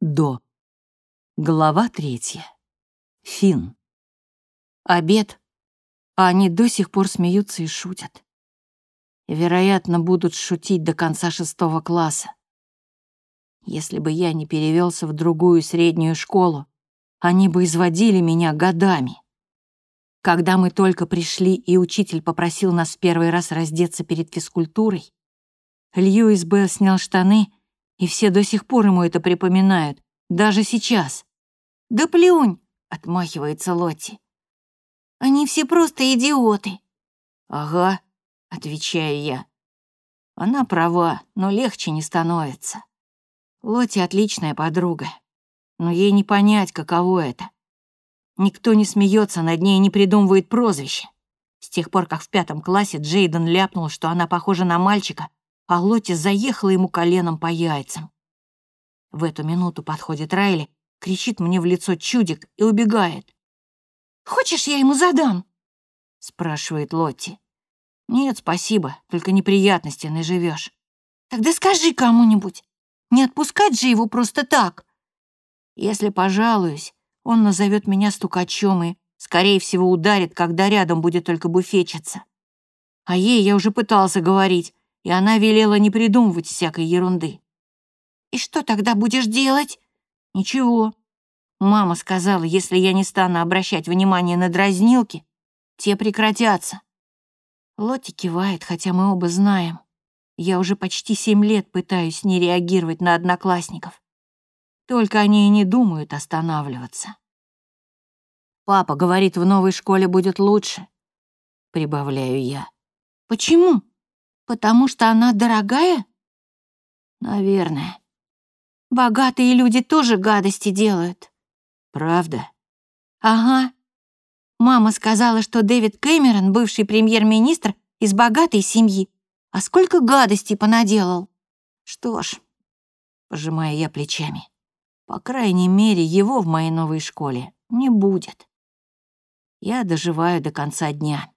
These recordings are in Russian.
До. Глава третья. Фин. Обед. А они до сих пор смеются и шутят. Вероятно, будут шутить до конца шестого класса. Если бы я не перевелся в другую среднюю школу, они бы изводили меня годами. Когда мы только пришли, и учитель попросил нас в первый раз раздеться перед физкультурой, Льюис Белл снял штаны, и все до сих пор ему это припоминают, даже сейчас. «Да плюнь!» — отмахивается Лотти. «Они все просто идиоты». «Ага», — отвечаю я. Она права, но легче не становится. Лотти отличная подруга, но ей не понять, каково это. Никто не смеется над ней и не придумывает прозвище. С тех пор, как в пятом классе Джейден ляпнул, что она похожа на мальчика, а Лотти заехала ему коленом по яйцам. В эту минуту подходит Райли, кричит мне в лицо чудик и убегает. «Хочешь, я ему задам?» — спрашивает Лотти. «Нет, спасибо, только неприятности наживешь. «Тогда скажи кому-нибудь. Не отпускать же его просто так». «Если пожалуюсь, он назовет меня стукачом и, скорее всего, ударит, когда рядом будет только буфетчица. А ей я уже пытался говорить, и она велела не придумывать всякой ерунды. «И что тогда будешь делать?» «Ничего. Мама сказала, если я не стану обращать внимание на дразнилки, те прекратятся». Лотти кивает, хотя мы оба знаем. Я уже почти семь лет пытаюсь не реагировать на одноклассников. Только они и не думают останавливаться. «Папа говорит, в новой школе будет лучше», — прибавляю я. «Почему?» Потому что она дорогая? Наверное. Богатые люди тоже гадости делают. Правда? Ага. Мама сказала, что Дэвид Кэмерон, бывший премьер-министр из богатой семьи, а сколько гадостей понаделал. Что ж, пожимаю я плечами, по крайней мере, его в моей новой школе не будет. Я доживаю до конца дня.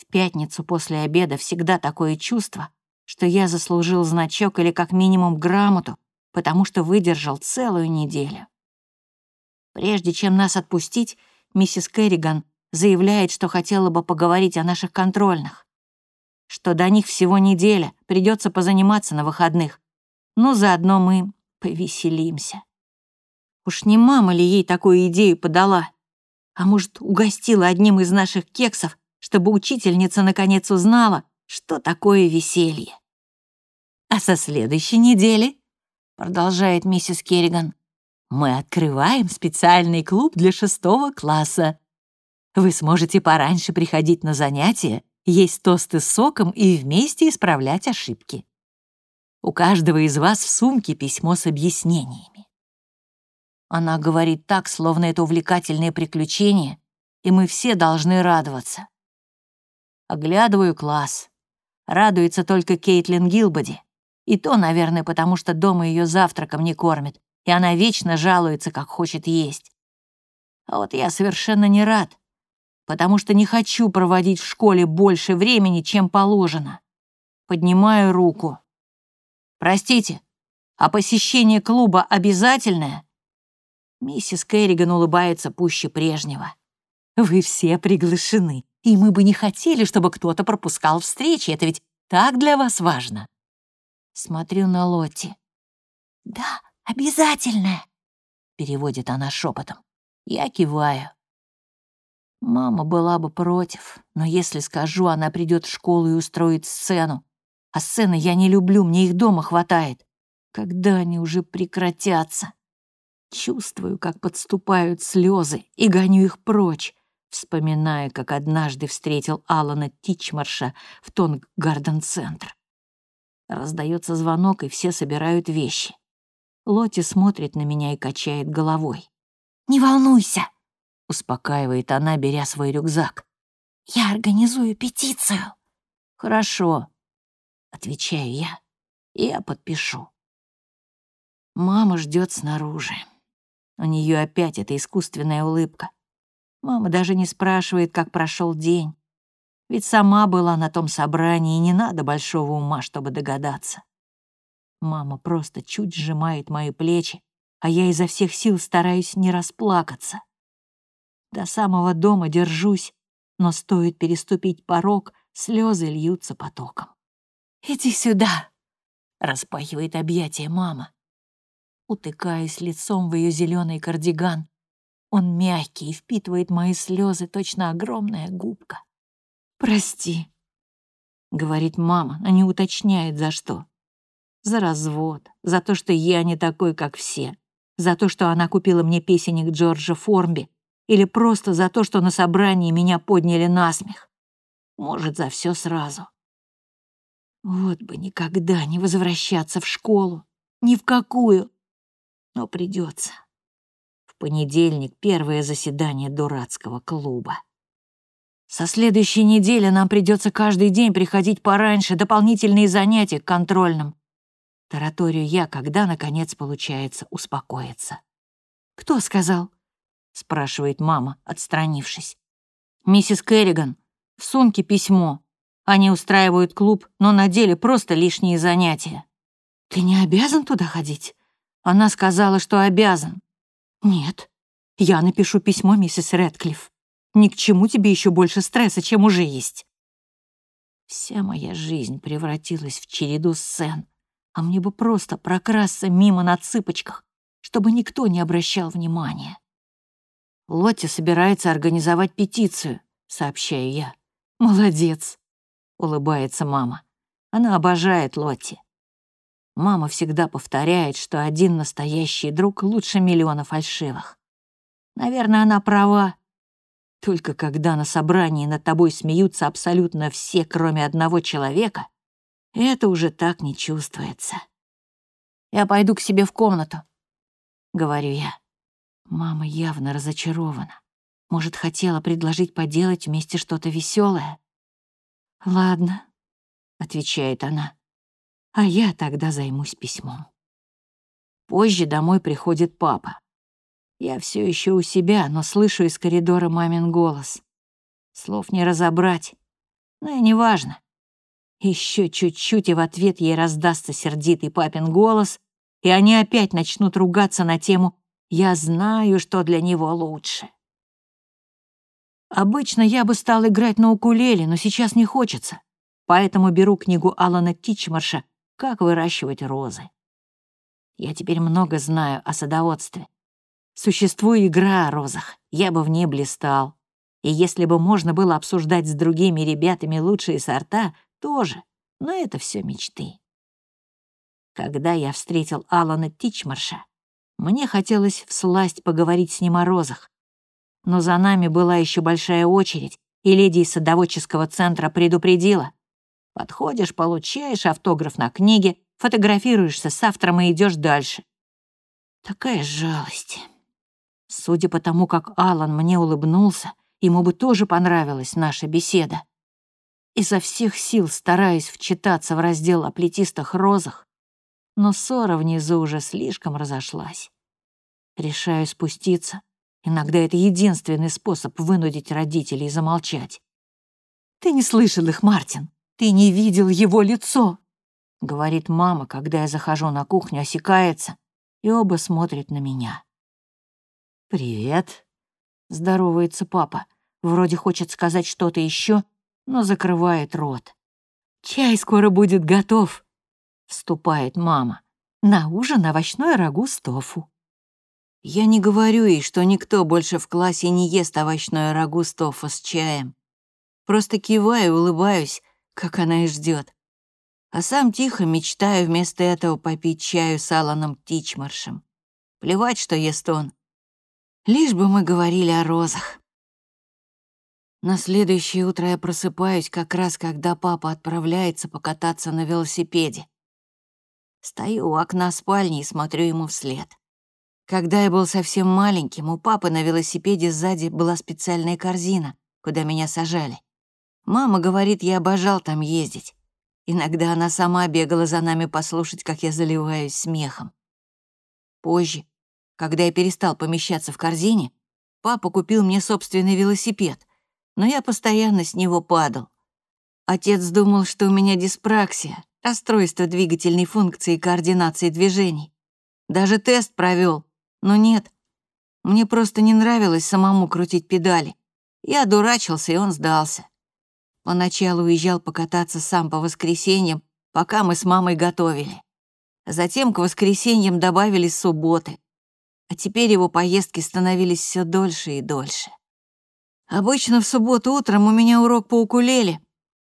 В пятницу после обеда всегда такое чувство, что я заслужил значок или как минимум грамоту, потому что выдержал целую неделю. Прежде чем нас отпустить, миссис Керриган заявляет, что хотела бы поговорить о наших контрольных, что до них всего неделя, придется позаниматься на выходных, но заодно мы повеселимся. Уж не мама ли ей такую идею подала? А может, угостила одним из наших кексов чтобы учительница наконец узнала, что такое веселье. «А со следующей недели», — продолжает миссис Керриган, «мы открываем специальный клуб для шестого класса. Вы сможете пораньше приходить на занятия, есть тосты с соком и вместе исправлять ошибки. У каждого из вас в сумке письмо с объяснениями». Она говорит так, словно это увлекательное приключение, и мы все должны радоваться. Оглядываю класс. Радуется только Кейтлин Гилбоди. И то, наверное, потому что дома ее завтраком не кормят, и она вечно жалуется, как хочет есть. А вот я совершенно не рад, потому что не хочу проводить в школе больше времени, чем положено. Поднимаю руку. «Простите, а посещение клуба обязательное?» Миссис Керриган улыбается пуще прежнего. «Вы все приглашены и мы бы не хотели, чтобы кто-то пропускал встречи. Это ведь так для вас важно. Смотрю на Лотти. «Да, обязательно», — переводит она шепотом. Я киваю. Мама была бы против, но если скажу, она придет в школу и устроит сцену. А сцены я не люблю, мне их дома хватает. Когда они уже прекратятся? Чувствую, как подступают слезы, и гоню их прочь вспоминая, как однажды встретил Алана Тичмарша в Тонг-Гарден-центр. Раздается звонок, и все собирают вещи. Лоти смотрит на меня и качает головой. «Не волнуйся», — успокаивает она, беря свой рюкзак. «Я организую петицию». «Хорошо», — отвечаю я. «Я подпишу». Мама ждет снаружи. У нее опять эта искусственная улыбка. Мама даже не спрашивает, как прошел день. Ведь сама была на том собрании, и не надо большого ума, чтобы догадаться. Мама просто чуть сжимает мои плечи, а я изо всех сил стараюсь не расплакаться. До самого дома держусь, но стоит переступить порог, слезы льются потоком. «Иди сюда!» — распахивает объятия мама. Утыкаюсь лицом в ее зеленый кардиган. Он мягкий и впитывает мои слезы, точно огромная губка. «Прости», — говорит мама, но не уточняет, за что. За развод, за то, что я не такой, как все, за то, что она купила мне песенник Джорджа Формби, или просто за то, что на собрании меня подняли на смех. Может, за все сразу. Вот бы никогда не возвращаться в школу. Ни в какую. Но придется. Понедельник первое заседание дурацкого клуба. Со следующей недели нам придется каждый день приходить пораньше, дополнительные занятия к контрольным. Тараторию я, когда, наконец, получается успокоиться. «Кто сказал?» — спрашивает мама, отстранившись. «Миссис Керриган. В сумке письмо. Они устраивают клуб, но на деле просто лишние занятия». «Ты не обязан туда ходить?» Она сказала, что обязан. «Нет, я напишу письмо миссис Рэдклифф. Ни к чему тебе еще больше стресса, чем уже есть». Вся моя жизнь превратилась в череду сцен, а мне бы просто прокрасться мимо на цыпочках, чтобы никто не обращал внимания. Лотти собирается организовать петицию, сообщаю я. Молодец, улыбается мама. Она обожает Лотти. Мама всегда повторяет, что один настоящий друг лучше миллиона фальшивых. Наверное, она права. Только когда на собрании над тобой смеются абсолютно все, кроме одного человека, это уже так не чувствуется. «Я пойду к себе в комнату», — говорю я. Мама явно разочарована. Может, хотела предложить поделать вместе что-то веселое. «Ладно», — отвечает она, — «а я тогда займусь письмом». Позже домой приходит папа. Я все еще у себя, но слышу из коридора мамин голос. Слов не разобрать, но и неважно. Еще чуть-чуть, и в ответ ей раздастся сердитый папин голос, и они опять начнут ругаться на тему я знаю, что для него лучше. Обычно я бы стал играть на укулеле, но сейчас не хочется, поэтому беру книгу Алана Тичмарша «Как выращивать розы». Я теперь много знаю о садоводстве. Существует игра о розах, я бы в ней блистал. И если бы можно было обсуждать с другими ребятами лучшие сорта, тоже, но это все мечты. Когда я встретил Алана Тичмарша, мне хотелось всласть поговорить с ним о розах. Но за нами была еще большая очередь, и леди из садоводческого центра предупредила. Подходишь, получаешь автограф на книге, фотографируешься с автором и идешь дальше. Такая жалость. Судя по тому, как Алан мне улыбнулся, ему бы тоже понравилась наша беседа. Изо всех сил стараюсь вчитаться в раздел о плетистых розах, но ссора внизу уже слишком разошлась. Решаю спуститься. Иногда это единственный способ вынудить родителей замолчать. «Ты не слышал их, Мартин. Ты не видел его лицо!» Говорит мама, когда я захожу на кухню, осекается, и оба смотрят на меня. «Привет», — здоровается папа. Вроде хочет сказать что-то еще, но закрывает рот. «Чай скоро будет готов», вступает мама. На ужин овощное рагу с тофу. Я не говорю ей, что никто больше в классе не ест овощное рагу с тофу с чаем. Просто киваю улыбаюсь, как она и ждет. А сам тихо мечтаю вместо этого попить чаю с Аланом Тичмаршем. Плевать, что ест он. Лишь бы мы говорили о розах. На следующее утро я просыпаюсь как раз, когда папа отправляется покататься на велосипеде. Стою у окна спальни и смотрю ему вслед. Когда я был совсем маленьким, у папы на велосипеде сзади была специальная корзина, куда меня сажали. Мама говорит, я обожал там ездить. Иногда она сама бегала за нами послушать, как я заливаюсь смехом. Позже, когда я перестал помещаться в корзине, папа купил мне собственный велосипед, но я постоянно с него падал. Отец думал, что у меня диспраксия, расстройство двигательной функции и координации движений. Даже тест провел, Но нет, мне просто не нравилось самому крутить педали. Я дурачился, и он сдался. Поначалу уезжал покататься сам по воскресеньям, пока мы с мамой готовили. Затем к воскресеньям добавились субботы. А теперь его поездки становились все дольше и дольше. Обычно в субботу утром у меня урок по укулеле,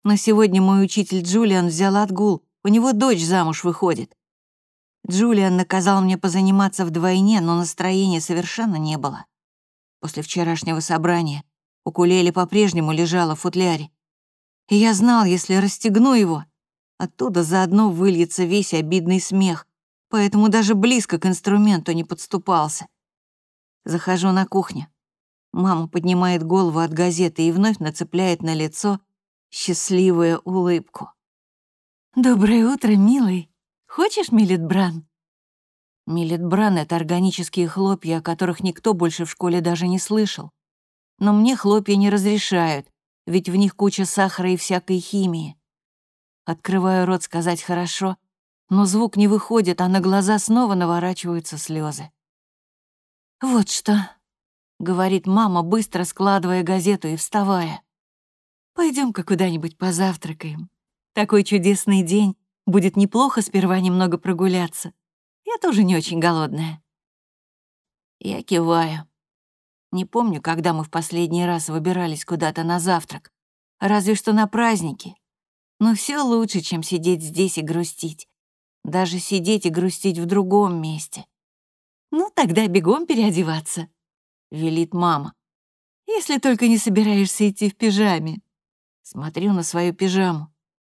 но сегодня мой учитель Джулиан взял отгул, у него дочь замуж выходит. Джулиан наказал мне позаниматься вдвойне, но настроения совершенно не было. После вчерашнего собрания укулеле по-прежнему лежала в футляре. И я знал, если расстегну его, оттуда заодно выльется весь обидный смех, поэтому даже близко к инструменту не подступался. Захожу на кухню. Мама поднимает голову от газеты и вновь нацепляет на лицо счастливую улыбку. «Доброе утро, милый. Хочешь милетбран?» Милетбран — это органические хлопья, о которых никто больше в школе даже не слышал. Но мне хлопья не разрешают, ведь в них куча сахара и всякой химии. Открываю рот сказать «хорошо», но звук не выходит, а на глаза снова наворачиваются слезы. «Вот что», — говорит мама, быстро складывая газету и вставая. пойдем ка куда-нибудь позавтракаем. Такой чудесный день, будет неплохо сперва немного прогуляться. Я тоже не очень голодная». Я киваю. Не помню, когда мы в последний раз выбирались куда-то на завтрак. Разве что на праздники. Но все лучше, чем сидеть здесь и грустить. Даже сидеть и грустить в другом месте. «Ну, тогда бегом переодеваться», — велит мама. «Если только не собираешься идти в пижаме». Смотрю на свою пижаму.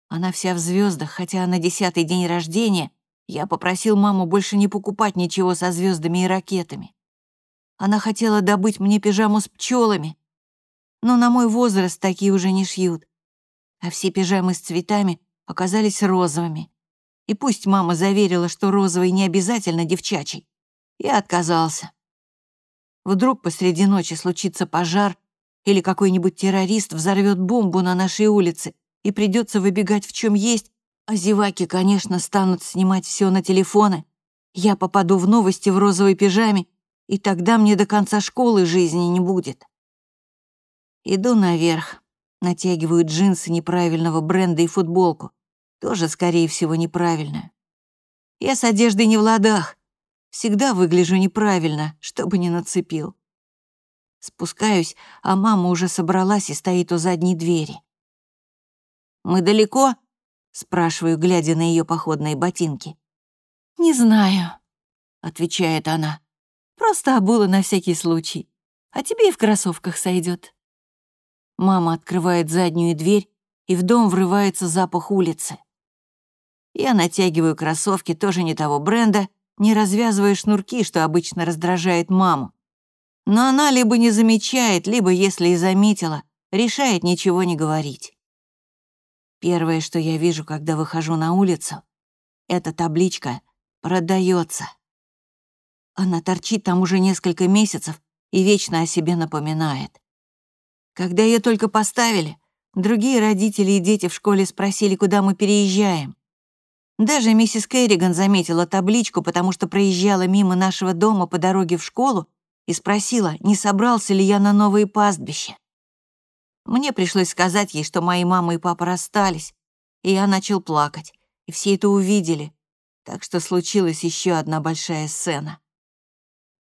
Она вся в звездах, хотя на десятый день рождения я попросил маму больше не покупать ничего со звездами и ракетами. Она хотела добыть мне пижаму с пчелами, но на мой возраст такие уже не шьют. А все пижамы с цветами оказались розовыми. И пусть мама заверила, что розовый не обязательно девчачий, я отказался. Вдруг посреди ночи случится пожар или какой-нибудь террорист взорвет бомбу на нашей улице, и придется выбегать в чем есть, а зеваки, конечно, станут снимать все на телефоны. Я попаду в новости в розовой пижаме и тогда мне до конца школы жизни не будет. Иду наверх, натягиваю джинсы неправильного бренда и футболку, тоже, скорее всего, неправильная. Я с одеждой не в ладах, всегда выгляжу неправильно, чтобы не нацепил. Спускаюсь, а мама уже собралась и стоит у задней двери. «Мы далеко?» — спрашиваю, глядя на ее походные ботинки. «Не знаю», — отвечает она. Просто обула на всякий случай. А тебе и в кроссовках сойдет. Мама открывает заднюю дверь, и в дом врывается запах улицы. Я натягиваю кроссовки тоже не того бренда, не развязывая шнурки, что обычно раздражает маму. Но она либо не замечает, либо, если и заметила, решает ничего не говорить. Первое, что я вижу, когда выхожу на улицу, это табличка «Продается». Она торчит там уже несколько месяцев и вечно о себе напоминает. Когда ее только поставили, другие родители и дети в школе спросили, куда мы переезжаем. Даже миссис Керриган заметила табличку, потому что проезжала мимо нашего дома по дороге в школу и спросила, не собрался ли я на новые пастбища. Мне пришлось сказать ей, что мои мама и папа расстались, и я начал плакать, и все это увидели, так что случилась еще одна большая сцена.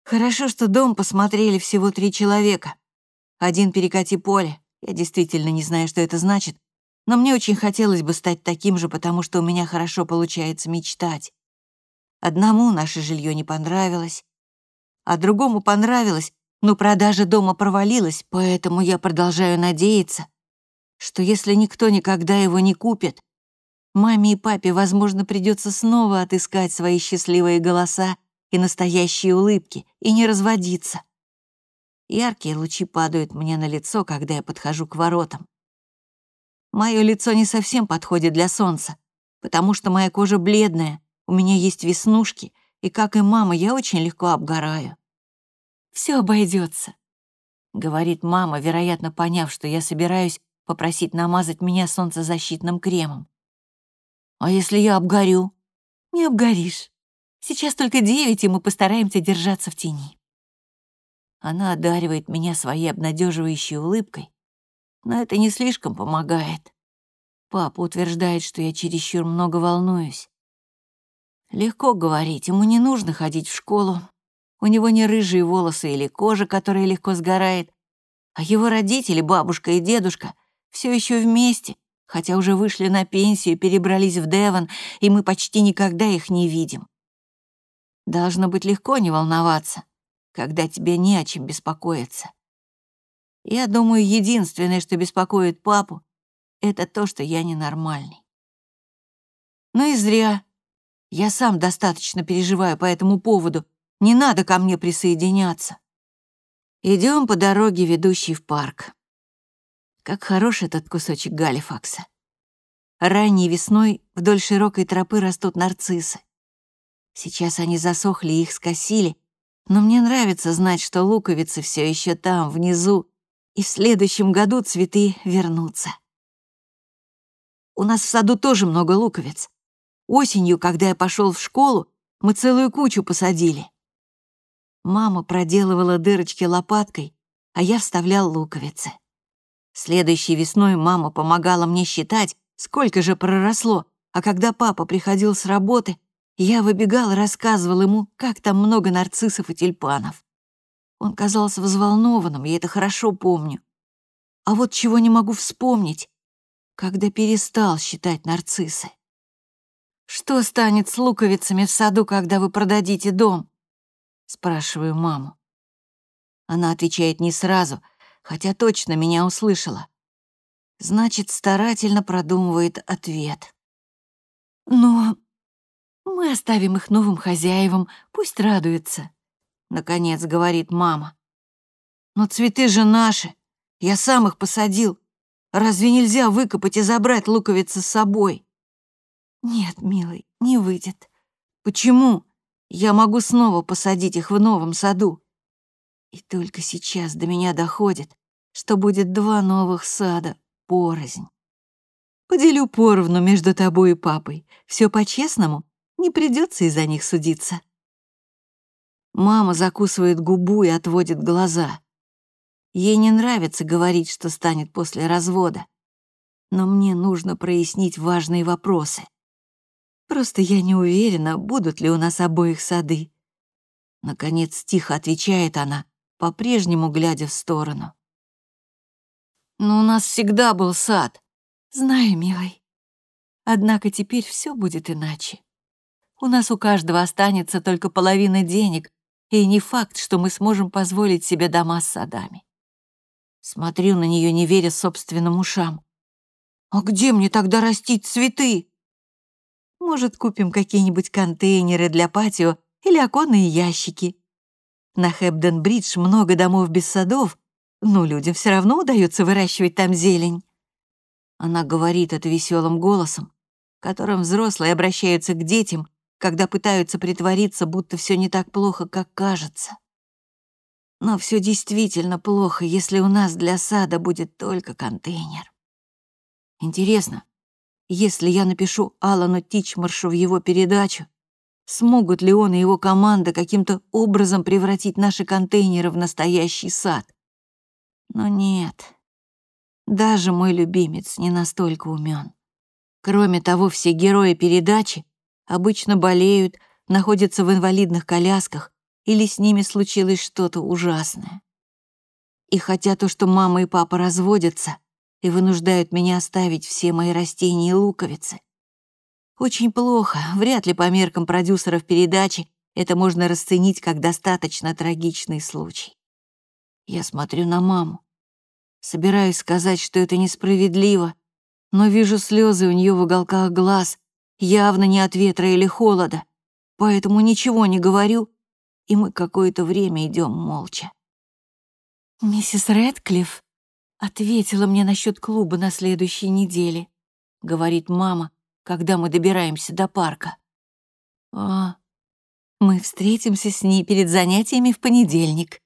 Хорошо, что дом посмотрели всего три человека. Один перекати поле. Я действительно не знаю, что это значит, но мне очень хотелось бы стать таким же, потому что у меня хорошо получается мечтать. Одному наше жилье не понравилось, а другому понравилось, но продажа дома провалилась, поэтому я продолжаю надеяться, что если никто никогда его не купит, маме и папе, возможно, придется снова отыскать свои счастливые голоса и настоящие улыбки, и не разводиться. Яркие лучи падают мне на лицо, когда я подхожу к воротам. Мое лицо не совсем подходит для солнца, потому что моя кожа бледная, у меня есть веснушки, и, как и мама, я очень легко обгораю. Все обойдется, говорит мама, вероятно, поняв, что я собираюсь попросить намазать меня солнцезащитным кремом. А если я обгорю? Не обгоришь. Сейчас только девять, и мы постараемся держаться в тени». Она одаривает меня своей обнадеживающей улыбкой, но это не слишком помогает. Папа утверждает, что я чересчур много волнуюсь. Легко говорить, ему не нужно ходить в школу. У него не рыжие волосы или кожа, которая легко сгорает, а его родители, бабушка и дедушка, все еще вместе, хотя уже вышли на пенсию, перебрались в Девон, и мы почти никогда их не видим. Должно быть легко не волноваться, когда тебе не о чем беспокоиться. Я думаю, единственное, что беспокоит папу, это то, что я ненормальный. Ну и зря. Я сам достаточно переживаю по этому поводу. Не надо ко мне присоединяться. Идем по дороге, ведущей в парк. Как хорош этот кусочек Галифакса. Ранней весной вдоль широкой тропы растут нарциссы. Сейчас они засохли и их скосили, но мне нравится знать, что луковицы все еще там, внизу, и в следующем году цветы вернутся. У нас в саду тоже много луковиц. Осенью, когда я пошел в школу, мы целую кучу посадили. Мама проделывала дырочки лопаткой, а я вставлял луковицы. Следующей весной мама помогала мне считать, сколько же проросло, а когда папа приходил с работы, я выбегал и рассказывал ему, как там много нарциссов и тюльпанов. Он казался взволнованным, я это хорошо помню. А вот чего не могу вспомнить, когда перестал считать нарциссы. Что станет с луковицами в саду, когда вы продадите дом? Спрашиваю маму. Она отвечает не сразу, хотя точно меня услышала. Значит, старательно продумывает ответ. Но мы оставим их новым хозяевам, пусть радуются, наконец говорит мама. Но цветы же наши, я сам их посадил. Разве нельзя выкопать и забрать луковицы с собой? Нет, милый, не выйдет. Почему? Я могу снова посадить их в новом саду. И только сейчас до меня доходит, что будет два новых сада порознь. Поделю поровну между тобой и папой. Все по-честному, не придется из-за них судиться. Мама закусывает губу и отводит глаза. Ей не нравится говорить, что станет после развода. Но мне нужно прояснить важные вопросы. Просто я не уверена, будут ли у нас обоих сады. Наконец тихо отвечает она, по-прежнему глядя в сторону. Но у нас всегда был сад. Знаю, милый. Однако теперь все будет иначе. У нас у каждого останется только половина денег, и не факт, что мы сможем позволить себе дома с садами. Смотрю на нее, не веря собственным ушам. «А где мне тогда растить цветы?» Может, купим какие-нибудь контейнеры для патио или оконные ящики. На Хэбден-Бридж много домов без садов, но людям все равно удается выращивать там зелень. Она говорит это веселым голосом, которым взрослые обращаются к детям, когда пытаются притвориться, будто все не так плохо, как кажется. Но все действительно плохо, если у нас для сада будет только контейнер. Интересно, если я напишу Алану Тичмаршу в его передачу, смогут ли он и его команда каким-то образом превратить наши контейнеры в настоящий сад? Но нет, даже мой любимец не настолько умен. Кроме того, все герои передачи обычно болеют, находятся в инвалидных колясках или с ними случилось что-то ужасное. И хотя то, что мама и папа разводятся, и вынуждают меня оставить все мои растения и луковицы. Очень плохо, вряд ли по меркам продюсеров передачи это можно расценить как достаточно трагичный случай. Я смотрю на маму. Собираюсь сказать, что это несправедливо, но вижу слезы у нее в уголках глаз, явно не от ветра или холода, поэтому ничего не говорю, и мы какое-то время идем молча. «Миссис Рэдклифф», Ответила мне насчет клуба на следующей неделе, говорит мама, когда мы добираемся до парка. А, мы встретимся с ней перед занятиями в понедельник.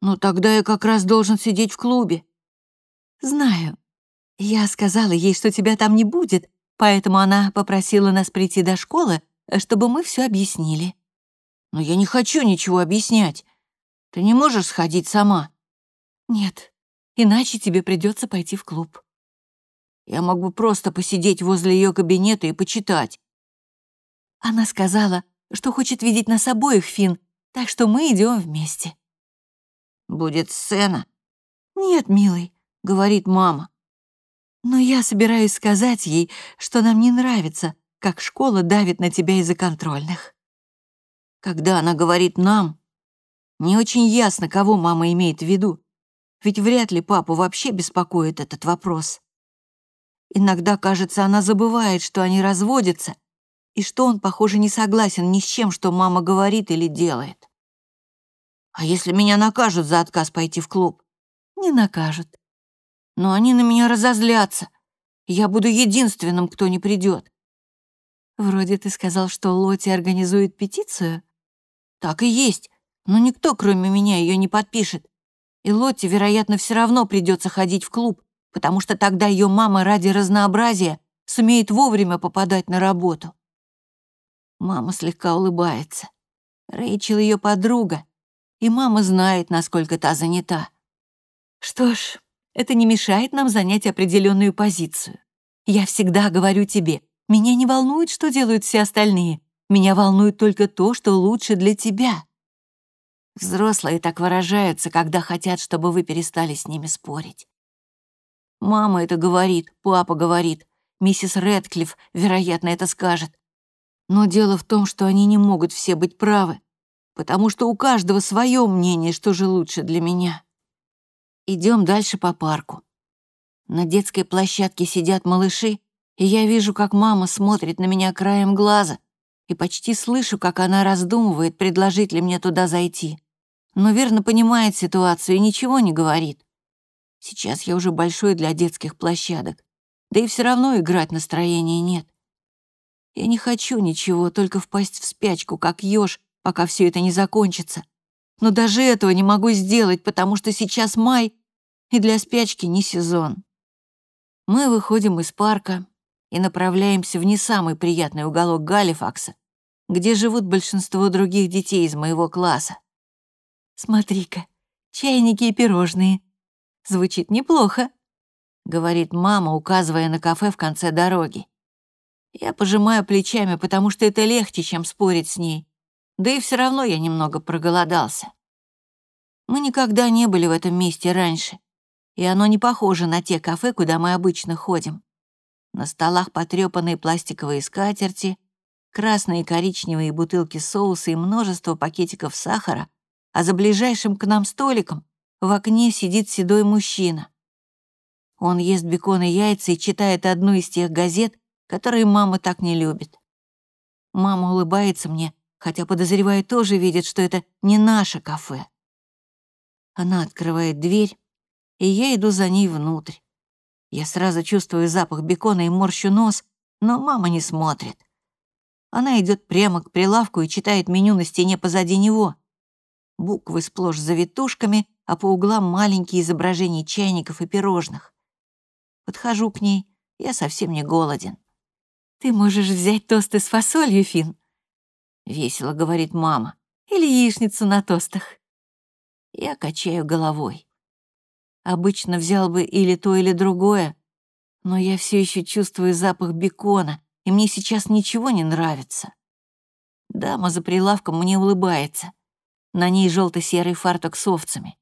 Ну тогда я как раз должен сидеть в клубе. Знаю. Я сказала ей, что тебя там не будет, поэтому она попросила нас прийти до школы, чтобы мы все объяснили». «Но я не хочу ничего объяснять. Ты не можешь сходить сама?» «Нет, иначе тебе придется пойти в клуб». Я мог бы просто посидеть возле ее кабинета и почитать. Она сказала, что хочет видеть нас обоих, Фин, так что мы идем вместе. Будет сцена. Нет, милый, говорит мама. Но я собираюсь сказать ей, что нам не нравится, как школа давит на тебя из-за контрольных. Когда она говорит «нам», не очень ясно, кого мама имеет в виду, ведь вряд ли папу вообще беспокоит этот вопрос. Иногда, кажется, она забывает, что они разводятся, и что он, похоже, не согласен ни с чем, что мама говорит или делает. А если меня накажут за отказ пойти в клуб? Не накажут. Но они на меня разозлятся. Я буду единственным, кто не придет. Вроде ты сказал, что Лоти организует петицию. Так и есть, но никто, кроме меня, ее не подпишет. И Лотти, вероятно, все равно придется ходить в клуб, потому что тогда ее мама ради разнообразия сумеет вовремя попадать на работу. Мама слегка улыбается. Рэйчел ее подруга, и мама знает, насколько та занята. Что ж, это не мешает нам занять определенную позицию. Я всегда говорю тебе, меня не волнует, что делают все остальные. Меня волнует только то, что лучше для тебя. Взрослые так выражаются, когда хотят, чтобы вы перестали с ними спорить. Мама это говорит, папа говорит, миссис Рэдклифф, вероятно, это скажет. Но дело в том, что они не могут все быть правы, потому что у каждого свое мнение, что же лучше для меня. Идем дальше по парку. На детской площадке сидят малыши, и я вижу, как мама смотрит на меня краем глаза, и почти слышу, как она раздумывает, предложить ли мне туда зайти. Но верно понимает ситуацию и ничего не говорит. Сейчас я уже большой для детских площадок, да и все равно играть настроения нет. Я не хочу ничего, только впасть в спячку, как ёж, пока все это не закончится. Но даже этого не могу сделать, потому что сейчас май, и для спячки не сезон. Мы выходим из парка и направляемся в не самый приятный уголок Галифакса, где живут большинство других детей из моего класса. «Смотри-ка, чайники и пирожные», Звучит неплохо», — говорит мама, указывая на кафе в конце дороги. Я пожимаю плечами, потому что это легче, чем спорить с ней. Да и все равно я немного проголодался. Мы никогда не были в этом месте раньше, и оно не похоже на те кафе, куда мы обычно ходим. На столах потрёпанные пластиковые скатерти, красные и коричневые бутылки соуса и множество пакетиков сахара, а за ближайшим к нам столиком в окне сидит седой мужчина. Он ест бекон и яйца и читает одну из тех газет, которые мама так не любит. Мама улыбается мне, хотя, подозреваю, тоже видит, что это не наше кафе. Она открывает дверь, и я иду за ней внутрь. Я сразу чувствую запах бекона и морщу нос, но мама не смотрит. Она идет прямо к прилавку и читает меню на стене позади него. Буквы сплошь завитушками, а по углам маленькие изображения чайников и пирожных. Подхожу к ней, я совсем не голоден. «Ты можешь взять тосты с фасолью, Фин. Весело говорит мама. «Или яичницу на тостах». Я качаю головой. Обычно взял бы или то, или другое, но я все еще чувствую запах бекона, и мне сейчас ничего не нравится. Дама за прилавком мне улыбается. На ней желто серый фартук с овцами.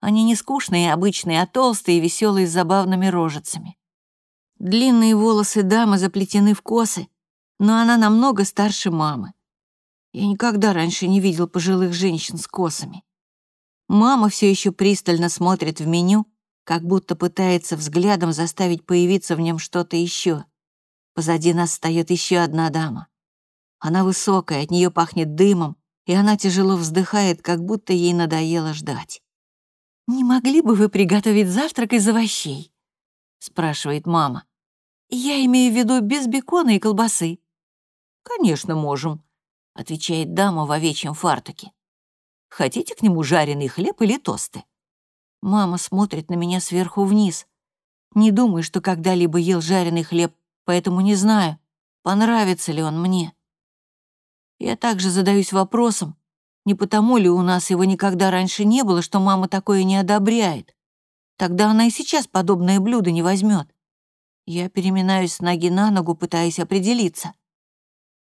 Они не скучные обычные, а толстые веселые с забавными рожицами. Длинные волосы дамы заплетены в косы, но она намного старше мамы. Я никогда раньше не видел пожилых женщин с косами. Мама все еще пристально смотрит в меню, как будто пытается взглядом заставить появиться в нем что-то еще. Позади нас встает еще одна дама. Она высокая, от нее пахнет дымом, и она тяжело вздыхает, как будто ей надоело ждать. «Не могли бы вы приготовить завтрак из овощей?» — спрашивает мама. «Я имею в виду без бекона и колбасы». «Конечно, можем», — отвечает дама в овечьем фартуке. «Хотите к нему жареный хлеб или тосты?» Мама смотрит на меня сверху вниз. Не думаю, что когда-либо ел жареный хлеб, поэтому не знаю, понравится ли он мне. Я также задаюсь вопросом, не потому ли у нас его никогда раньше не было, что мама такое не одобряет. Тогда она и сейчас подобное блюдо не возьмет. Я переминаюсь с ноги на ногу, пытаясь определиться.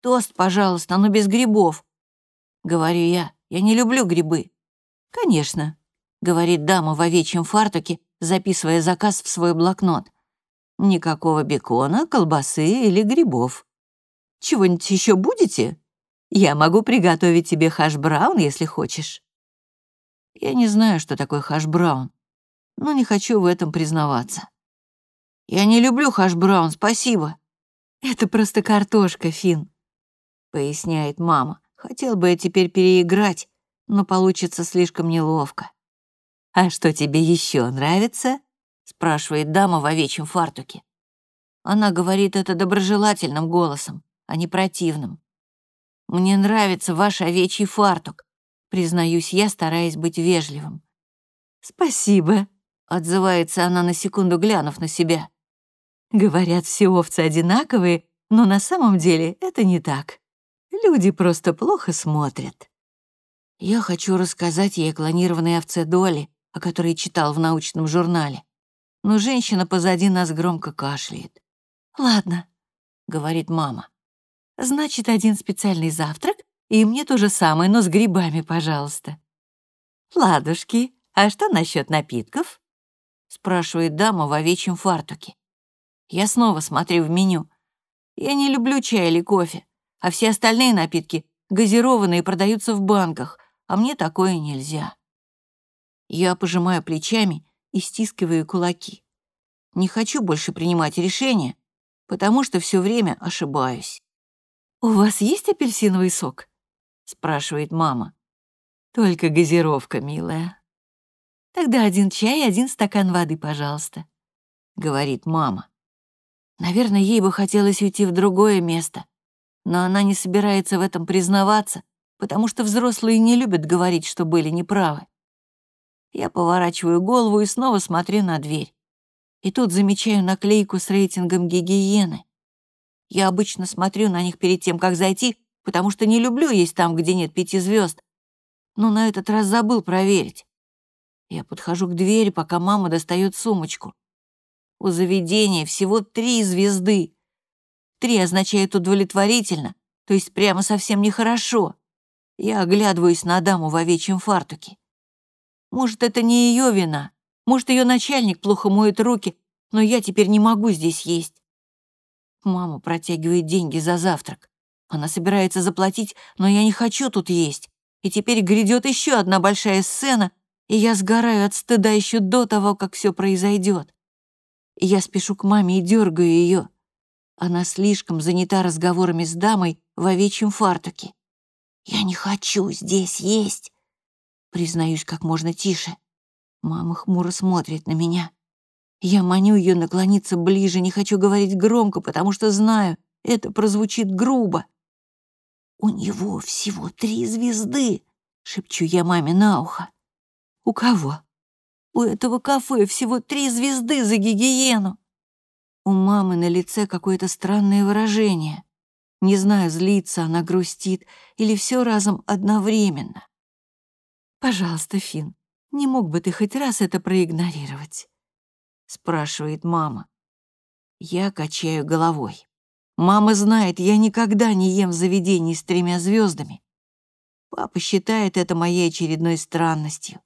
«Тост, пожалуйста, но без грибов», — говорю я. «Я не люблю грибы». «Конечно», — говорит дама в овечьем фартуке, записывая заказ в свой блокнот. «Никакого бекона, колбасы или грибов. Чего-нибудь еще будете? Я могу приготовить тебе хаш-браун, если хочешь». Я не знаю, что такое хаш-браун, но не хочу в этом признаваться. «Я не люблю хаш-браун, спасибо». «Это просто картошка, Фин, поясняет мама. «Хотел бы я теперь переиграть, но получится слишком неловко». «А что тебе еще нравится?» — спрашивает дама в овечьем фартуке. Она говорит это доброжелательным голосом, а не противным. «Мне нравится ваш овечий фартук», — признаюсь я, стараясь быть вежливым. «Спасибо», — отзывается она на секунду, глянув на себя. Говорят, все овцы одинаковые, но на самом деле это не так. Люди просто плохо смотрят. Я хочу рассказать ей о клонированной овце Доли, о которой читал в научном журнале. Но женщина позади нас громко кашляет. «Ладно», — говорит мама. «Значит, один специальный завтрак, и мне то же самое, но с грибами, пожалуйста». «Ладушки, а что насчет напитков?» — спрашивает дама в овечьем фартуке. Я снова смотрю в меню. Я не люблю чай или кофе, а все остальные напитки газированные продаются в банках, а мне такое нельзя. Я пожимаю плечами и стискиваю кулаки. Не хочу больше принимать решения, потому что все время ошибаюсь. «У вас есть апельсиновый сок?» — спрашивает мама. «Только газировка, милая». «Тогда один чай и один стакан воды, пожалуйста», — говорит мама. Наверное, ей бы хотелось уйти в другое место, но она не собирается в этом признаваться, потому что взрослые не любят говорить, что были неправы. Я поворачиваю голову и снова смотрю на дверь. И тут замечаю наклейку с рейтингом гигиены. Я обычно смотрю на них перед тем, как зайти, потому что не люблю есть там, где нет пяти звезд. Но на этот раз забыл проверить. Я подхожу к двери, пока мама достает сумочку. У заведения всего три звезды. Три означает удовлетворительно, то есть прямо совсем нехорошо. Я оглядываюсь на даму в овечьем фартуке. Может, это не ее вина, может, ее начальник плохо моет руки, но я теперь не могу здесь есть. Мама протягивает деньги за завтрак. Она собирается заплатить, но я не хочу тут есть. И теперь грядет еще одна большая сцена, и я сгораю от стыда еще до того, как все произойдет. Я спешу к маме и дергаю ее. Она слишком занята разговорами с дамой в овечьем фартуке. «Я не хочу здесь есть», — признаюсь как можно тише. Мама хмуро смотрит на меня. Я маню ее наклониться ближе, не хочу говорить громко, потому что знаю, это прозвучит грубо. «У него всего три звезды», — шепчу я маме на ухо. «У кого?» У этого кафе всего три звезды за гигиену. У мамы на лице какое-то странное выражение. Не знаю, злится она, грустит или все разом одновременно. «Пожалуйста, Фин, не мог бы ты хоть раз это проигнорировать?» спрашивает мама. Я качаю головой. Мама знает, я никогда не ем в заведении с тремя звездами. Папа считает это моей очередной странностью.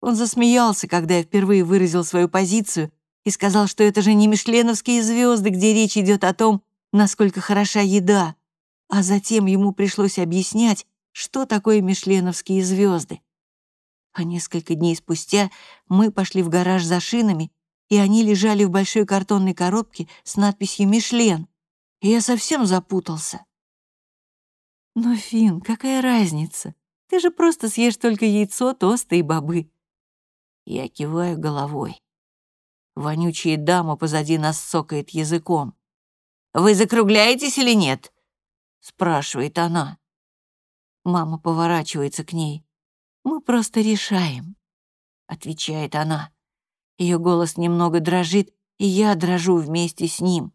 Он засмеялся, когда я впервые выразил свою позицию и сказал, что это же не мишленовские звезды, где речь идет о том, насколько хороша еда. А затем ему пришлось объяснять, что такое мишленовские звезды. А несколько дней спустя мы пошли в гараж за шинами, и они лежали в большой картонной коробке с надписью «Мишлен». И я совсем запутался. Но, Фин, какая разница? Ты же просто съешь только яйцо, тосты и бобы. Я киваю головой. Вонючая дама позади нас сокает языком. «Вы закругляетесь или нет?» — спрашивает она. Мама поворачивается к ней. «Мы просто решаем», — отвечает она. Ее голос немного дрожит, и я дрожу вместе с ним.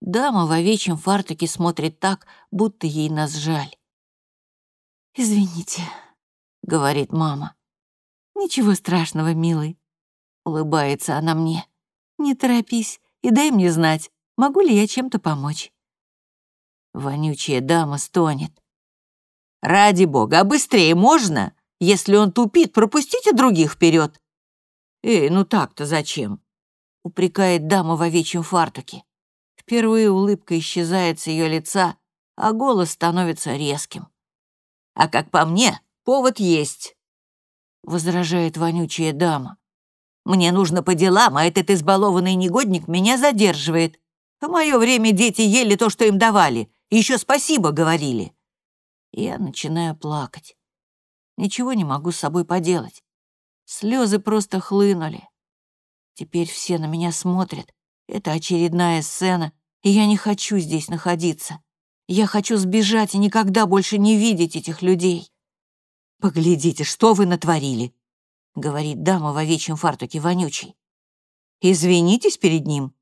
Дама в овечьем фартуке смотрит так, будто ей нас жаль. «Извините», — говорит мама. «Ничего страшного, милый», — улыбается она мне. «Не торопись и дай мне знать, могу ли я чем-то помочь». Вонючая дама стонет. «Ради бога, а быстрее можно? Если он тупит, пропустите других вперед. «Эй, ну так-то зачем?» — упрекает дама в овечьем фартуке. Впервые улыбка исчезает с ее лица, а голос становится резким. «А как по мне, повод есть», — возражает вонючая дама. «Мне нужно по делам, а этот избалованный негодник меня задерживает. В мое время дети ели то, что им давали, еще спасибо говорили». Я начинаю плакать. Ничего не могу с собой поделать. Слезы просто хлынули. Теперь все на меня смотрят. Это очередная сцена, и я не хочу здесь находиться. Я хочу сбежать и никогда больше не видеть этих людей. «Поглядите, что вы натворили», — говорит дама в овечьем фартуке вонючий. «Извинитесь перед ним».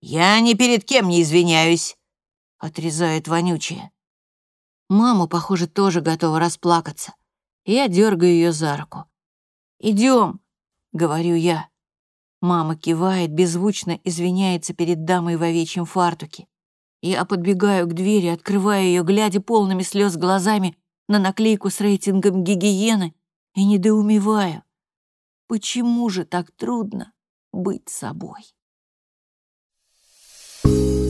«Я ни перед кем не извиняюсь», — отрезает вонючая. Мама, похоже, тоже готова расплакаться. Я дергаю ее за руку. Идем, говорю я. Мама кивает, беззвучно извиняется перед дамой в овечьем фартуке. Я подбегаю к двери, открываю ее, глядя полными слез глазами на наклейку с рейтингом гигиены и недоумеваю. Почему же так трудно быть собой? Thank you.